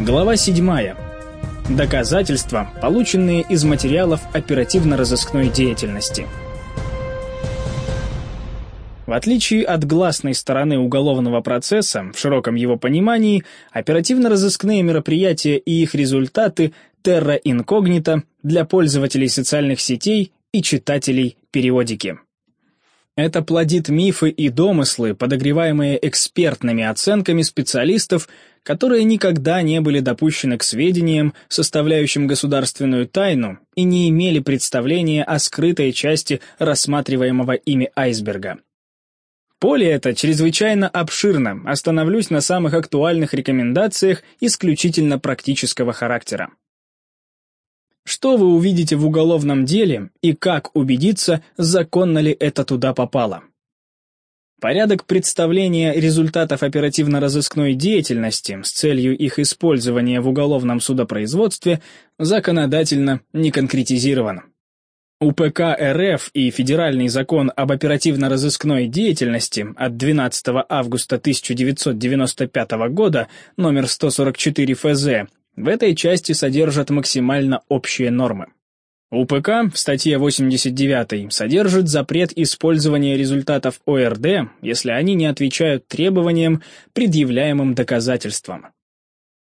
Глава 7. Доказательства, полученные из материалов оперативно-розыскной деятельности. В отличие от гласной стороны уголовного процесса, в широком его понимании, оперативно-розыскные мероприятия и их результаты терра инкогнито для пользователей социальных сетей и читателей периодики. Это плодит мифы и домыслы, подогреваемые экспертными оценками специалистов, которые никогда не были допущены к сведениям, составляющим государственную тайну, и не имели представления о скрытой части рассматриваемого ими айсберга. Поле это чрезвычайно обширно, остановлюсь на самых актуальных рекомендациях исключительно практического характера. Что вы увидите в уголовном деле и как убедиться, законно ли это туда попало? Порядок представления результатов оперативно-розыскной деятельности с целью их использования в уголовном судопроизводстве законодательно не конкретизирован. УПК РФ и Федеральный закон об оперативно-розыскной деятельности от 12 августа 1995 года номер 144 ФЗ в этой части содержат максимально общие нормы. УПК в статье 89 содержит запрет использования результатов ОРД, если они не отвечают требованиям, предъявляемым доказательствам.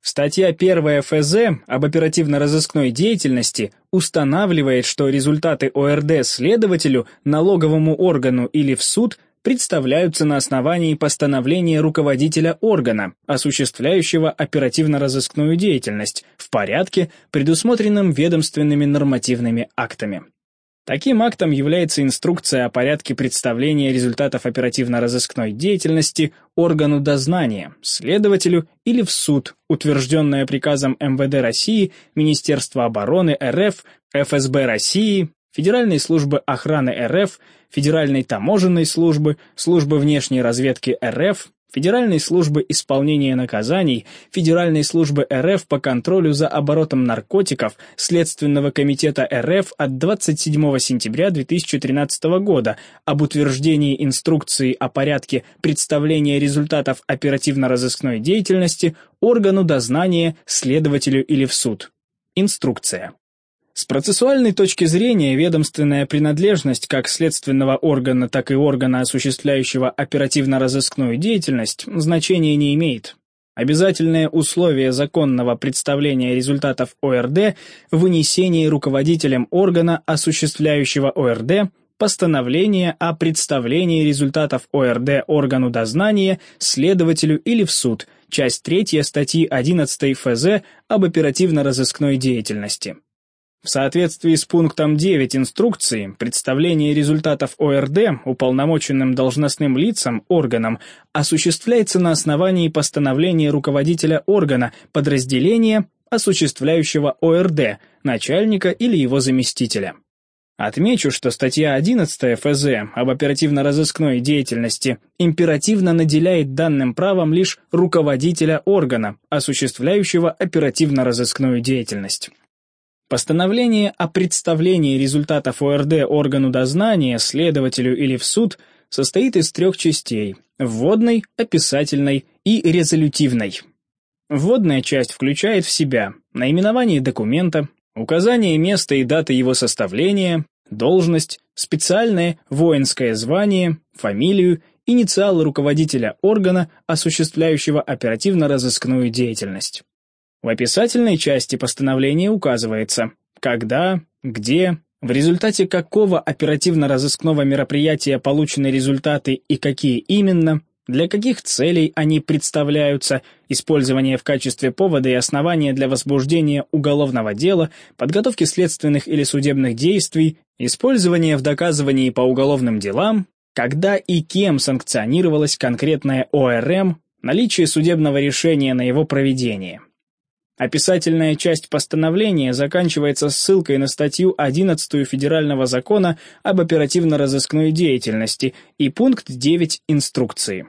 Статья 1 ФЗ об оперативно-розыскной деятельности устанавливает, что результаты ОРД следователю, налоговому органу или в суд представляются на основании постановления руководителя органа, осуществляющего оперативно-розыскную деятельность, в порядке, предусмотренном ведомственными нормативными актами. Таким актом является инструкция о порядке представления результатов оперативно-розыскной деятельности органу дознания, следователю или в суд, утвержденная приказом МВД России, Министерства обороны РФ, ФСБ России, Федеральной службы охраны РФ, Федеральной таможенной службы, Службы внешней разведки РФ, Федеральной службы исполнения наказаний, Федеральной службы РФ по контролю за оборотом наркотиков, Следственного комитета РФ от 27 сентября 2013 года об утверждении инструкции о порядке представления результатов оперативно-розыскной деятельности органу дознания, следователю или в суд. Инструкция. С процессуальной точки зрения ведомственная принадлежность как следственного органа, так и органа, осуществляющего оперативно-розыскную деятельность, значения не имеет. Обязательное условие законного представления результатов ОРД – вынесение руководителем органа, осуществляющего ОРД, постановление о представлении результатов ОРД органу дознания, следователю или в суд, часть 3 статьи 11 ФЗ об оперативно-розыскной деятельности. В соответствии с пунктом 9 инструкции, представление результатов ОРД уполномоченным должностным лицам, органам, осуществляется на основании постановления руководителя органа, подразделения, осуществляющего ОРД, начальника или его заместителя. Отмечу, что статья 11 ФЗ об оперативно-розыскной деятельности императивно наделяет данным правом лишь руководителя органа, осуществляющего оперативно-розыскную деятельность. Постановление о представлении результатов ОРД органу дознания, следователю или в суд состоит из трех частей – вводной, описательной и резолютивной. Вводная часть включает в себя наименование документа, указание места и даты его составления, должность, специальное воинское звание, фамилию, инициалы руководителя органа, осуществляющего оперативно-розыскную деятельность. В описательной части постановления указывается, когда, где, в результате какого оперативно-розыскного мероприятия получены результаты и какие именно, для каких целей они представляются, использование в качестве повода и основания для возбуждения уголовного дела, подготовки следственных или судебных действий, использование в доказывании по уголовным делам, когда и кем санкционировалось конкретное ОРМ, наличие судебного решения на его проведение. Описательная часть постановления заканчивается ссылкой на статью 11 Федерального закона об оперативно-розыскной деятельности и пункт 9 инструкции.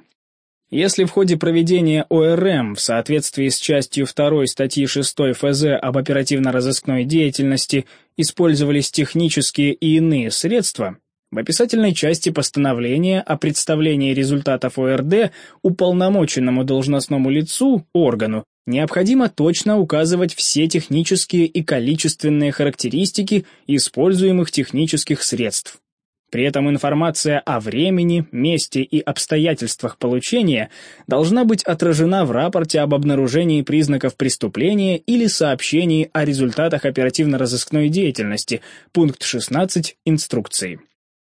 Если в ходе проведения ОРМ в соответствии с частью 2 статьи 6 ФЗ об оперативно-розыскной деятельности использовались технические и иные средства, в описательной части постановления о представлении результатов ОРД уполномоченному должностному лицу, органу, необходимо точно указывать все технические и количественные характеристики используемых технических средств. При этом информация о времени, месте и обстоятельствах получения должна быть отражена в рапорте об обнаружении признаков преступления или сообщении о результатах оперативно-розыскной деятельности, пункт 16 инструкции.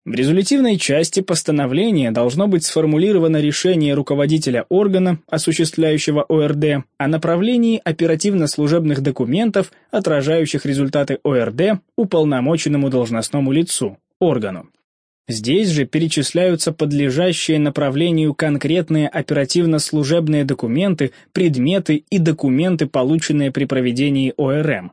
В резолютивной части постановления должно быть сформулировано решение руководителя органа, осуществляющего ОРД, о направлении оперативно-служебных документов, отражающих результаты ОРД, уполномоченному должностному лицу, органу. Здесь же перечисляются подлежащие направлению конкретные оперативно-служебные документы, предметы и документы, полученные при проведении ОРМ.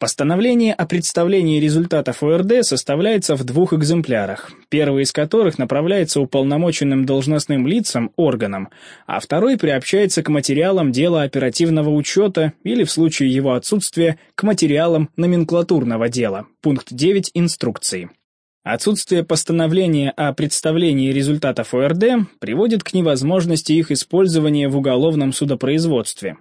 Постановление о представлении результатов ОРД составляется в двух экземплярах, первый из которых направляется уполномоченным должностным лицам, органам, а второй приобщается к материалам дела оперативного учета или, в случае его отсутствия, к материалам номенклатурного дела, пункт 9 инструкции. Отсутствие постановления о представлении результатов ОРД приводит к невозможности их использования в уголовном судопроизводстве.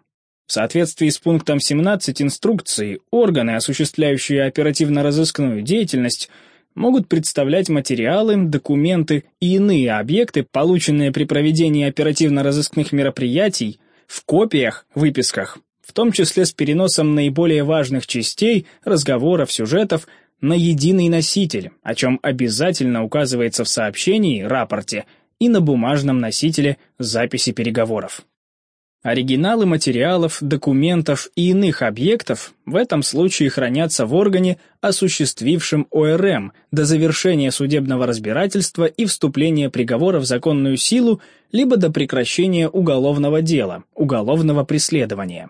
В соответствии с пунктом 17 инструкции, органы, осуществляющие оперативно-розыскную деятельность, могут представлять материалы, документы и иные объекты, полученные при проведении оперативно-розыскных мероприятий, в копиях, выписках, в том числе с переносом наиболее важных частей, разговоров, сюжетов на единый носитель, о чем обязательно указывается в сообщении, рапорте и на бумажном носителе записи переговоров. Оригиналы материалов, документов и иных объектов в этом случае хранятся в органе, осуществившем ОРМ до завершения судебного разбирательства и вступления приговора в законную силу либо до прекращения уголовного дела, уголовного преследования.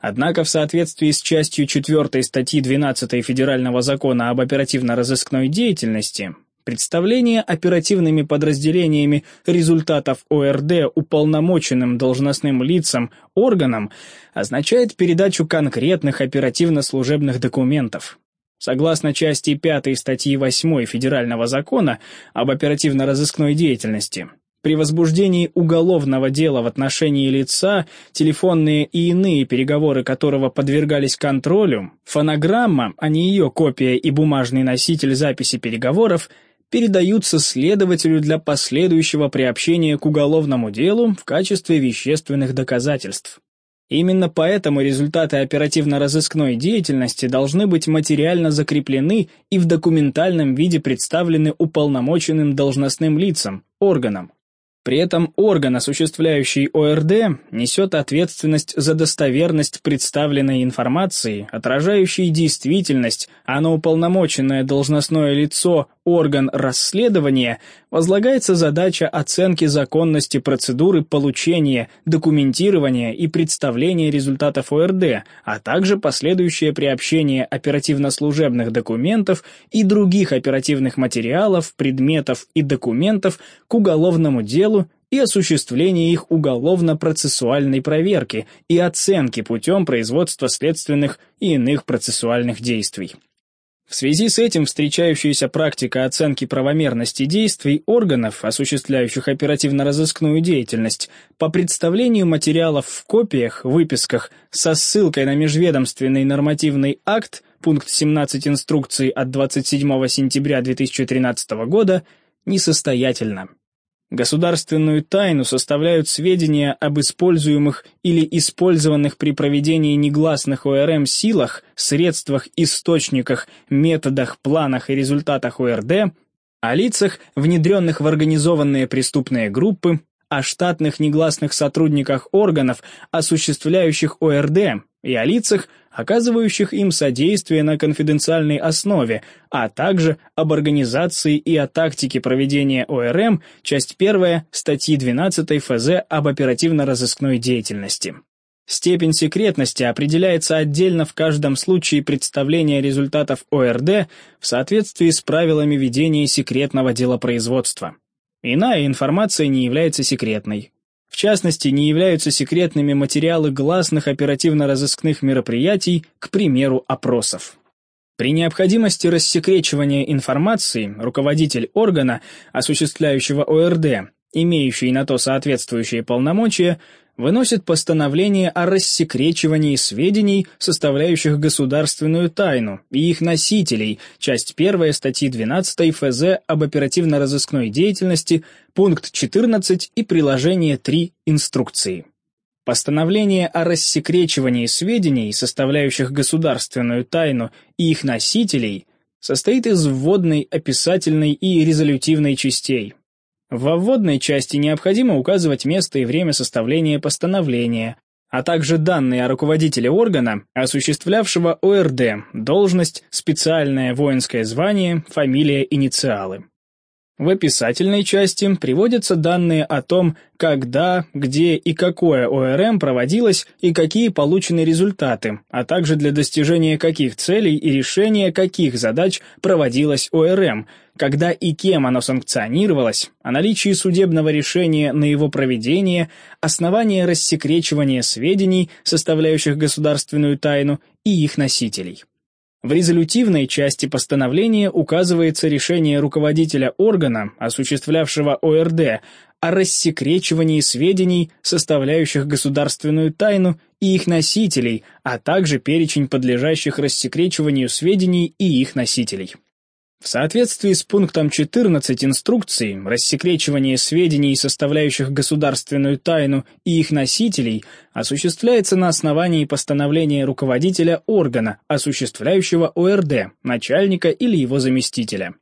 Однако в соответствии с частью 4 статьи 12 Федерального закона об оперативно-розыскной деятельности, представление оперативными подразделениями результатов ОРД уполномоченным должностным лицам, органам означает передачу конкретных оперативно-служебных документов. Согласно части 5 статьи 8 Федерального закона об оперативно-розыскной деятельности, при возбуждении уголовного дела в отношении лица, телефонные и иные переговоры которого подвергались контролю, фонограмма, а не ее копия и бумажный носитель записи переговоров, передаются следователю для последующего приобщения к уголовному делу в качестве вещественных доказательств. Именно поэтому результаты оперативно-розыскной деятельности должны быть материально закреплены и в документальном виде представлены уполномоченным должностным лицам, органам. При этом орган, осуществляющий ОРД, несет ответственность за достоверность представленной информации, отражающей действительность, а на уполномоченное должностное лицо орган расследования возлагается задача оценки законности процедуры получения, документирования и представления результатов ОРД, а также последующее приобщение оперативно-служебных документов и других оперативных материалов, предметов и документов к уголовному делу и осуществление их уголовно-процессуальной проверки и оценки путем производства следственных и иных процессуальных действий. В связи с этим встречающаяся практика оценки правомерности действий органов, осуществляющих оперативно-розыскную деятельность, по представлению материалов в копиях, выписках со ссылкой на межведомственный нормативный акт, пункт 17 инструкции от 27 сентября 2013 года, несостоятельна. Государственную тайну составляют сведения об используемых или использованных при проведении негласных ОРМ силах, средствах, источниках, методах, планах и результатах ОРД, о лицах, внедренных в организованные преступные группы, о штатных негласных сотрудниках органов, осуществляющих ОРД, и о лицах, оказывающих им содействие на конфиденциальной основе, а также об организации и о тактике проведения ОРМ, часть 1 статьи 12 ФЗ об оперативно-розыскной деятельности. Степень секретности определяется отдельно в каждом случае представления результатов ОРД в соответствии с правилами ведения секретного делопроизводства. Иная информация не является секретной. В частности, не являются секретными материалы гласных оперативно-розыскных мероприятий, к примеру, опросов. При необходимости рассекречивания информации руководитель органа, осуществляющего ОРД, имеющий на то соответствующие полномочия, выносит постановление о рассекречивании сведений, составляющих государственную тайну, и их носителей, часть 1 статьи 12 ФЗ об оперативно-розыскной деятельности, пункт 14 и приложение 3 инструкции. Постановление о рассекречивании сведений, составляющих государственную тайну, и их носителей, состоит из вводной, описательной и резолютивной частей. Во вводной части необходимо указывать место и время составления постановления, а также данные о руководителе органа, осуществлявшего ОРД, должность, специальное воинское звание, фамилия, инициалы. В описательной части приводятся данные о том, когда, где и какое ОРМ проводилось и какие получены результаты, а также для достижения каких целей и решения каких задач проводилось ОРМ, когда и кем оно санкционировалось, о наличии судебного решения на его проведение, основания рассекречивания сведений, составляющих государственную тайну, и их носителей. В резолютивной части постановления указывается решение руководителя органа, осуществлявшего ОРД, о рассекречивании сведений, составляющих государственную тайну, и их носителей, а также перечень подлежащих рассекречиванию сведений и их носителей. В соответствии с пунктом 14 инструкции, рассекречивание сведений, составляющих государственную тайну и их носителей, осуществляется на основании постановления руководителя органа, осуществляющего ОРД, начальника или его заместителя.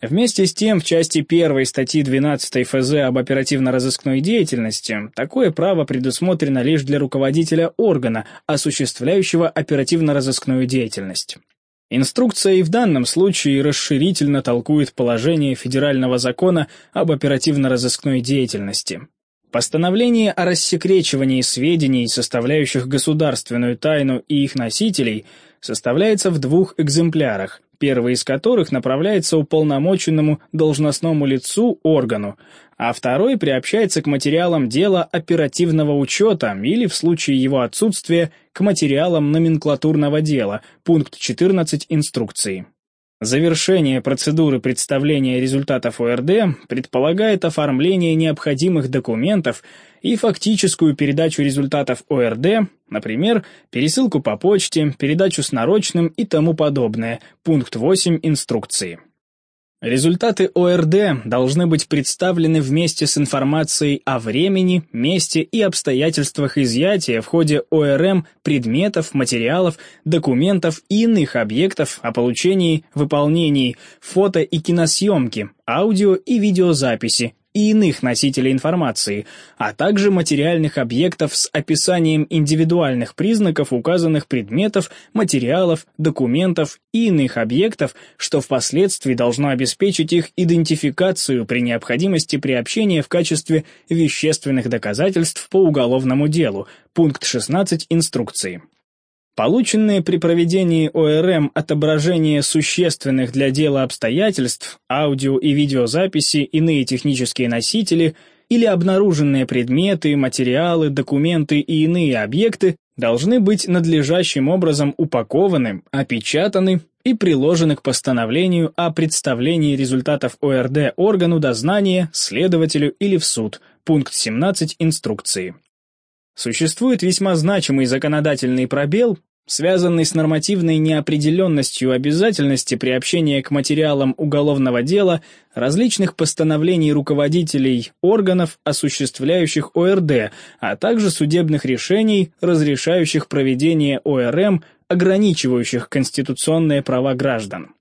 Вместе с тем, в части 1 статьи 12 ФЗ об оперативно-розыскной деятельности такое право предусмотрено лишь для руководителя органа, осуществляющего оперативно-розыскную деятельность. Инструкция и в данном случае расширительно толкует положение федерального закона об оперативно-розыскной деятельности. Постановление о рассекречивании сведений, составляющих государственную тайну и их носителей, составляется в двух экземплярах, первый из которых направляется уполномоченному должностному лицу органу, а второй приобщается к материалам дела оперативного учета или, в случае его отсутствия, к материалам номенклатурного дела, пункт 14 инструкции. Завершение процедуры представления результатов ОРД предполагает оформление необходимых документов и фактическую передачу результатов ОРД, например, пересылку по почте, передачу с нарочным и тому подобное, пункт 8 инструкции. Результаты ОРД должны быть представлены вместе с информацией о времени, месте и обстоятельствах изъятия в ходе ОРМ предметов, материалов, документов и иных объектов о получении, выполнении фото- и киносъемки, аудио- и видеозаписи и иных носителей информации, а также материальных объектов с описанием индивидуальных признаков указанных предметов, материалов, документов и иных объектов, что впоследствии должно обеспечить их идентификацию при необходимости приобщения в качестве вещественных доказательств по уголовному делу, пункт 16 инструкции. Полученные при проведении ОРМ отображения существенных для дела обстоятельств, аудио- и видеозаписи, иные технические носители или обнаруженные предметы, материалы, документы и иные объекты должны быть надлежащим образом упакованы, опечатаны и приложены к постановлению о представлении результатов ОРД органу дознания, следователю или в суд, пункт 17 инструкции. Существует весьма значимый законодательный пробел, связанный с нормативной неопределенностью обязательности приобщения к материалам уголовного дела различных постановлений руководителей органов, осуществляющих ОРД, а также судебных решений, разрешающих проведение ОРМ, ограничивающих конституционные права граждан.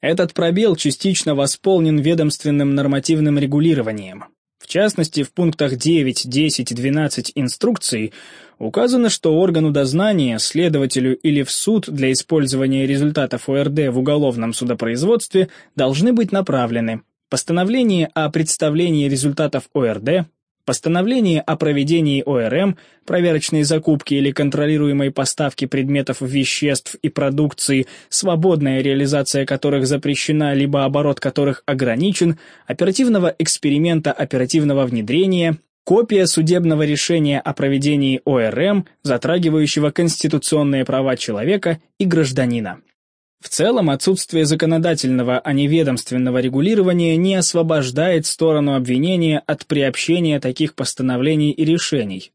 Этот пробел частично восполнен ведомственным нормативным регулированием. В частности, в пунктах 9, 10 и 12 инструкции указано, что органу дознания, следователю или в суд для использования результатов ОРД в уголовном судопроизводстве должны быть направлены постановление о представлении результатов ОРД, Постановление о проведении ОРМ, проверочной закупки или контролируемой поставки предметов веществ и продукции, свободная реализация которых запрещена, либо оборот которых ограничен, оперативного эксперимента оперативного внедрения, копия судебного решения о проведении ОРМ, затрагивающего конституционные права человека и гражданина. В целом, отсутствие законодательного, а не ведомственного регулирования не освобождает сторону обвинения от приобщения таких постановлений и решений.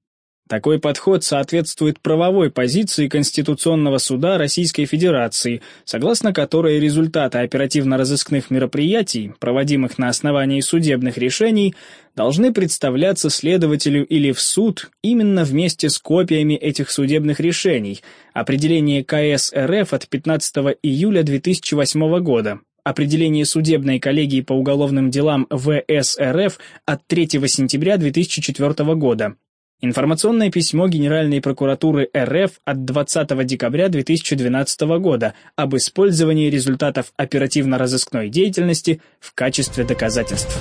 Такой подход соответствует правовой позиции Конституционного суда Российской Федерации, согласно которой результаты оперативно-розыскных мероприятий, проводимых на основании судебных решений, должны представляться следователю или в суд именно вместе с копиями этих судебных решений, определение КС РФ от 15 июля 2008 года, определение судебной коллегии по уголовным делам ВС РФ от 3 сентября 2004 года, Информационное письмо Генеральной прокуратуры РФ от 20 декабря 2012 года об использовании результатов оперативно-розыскной деятельности в качестве доказательств.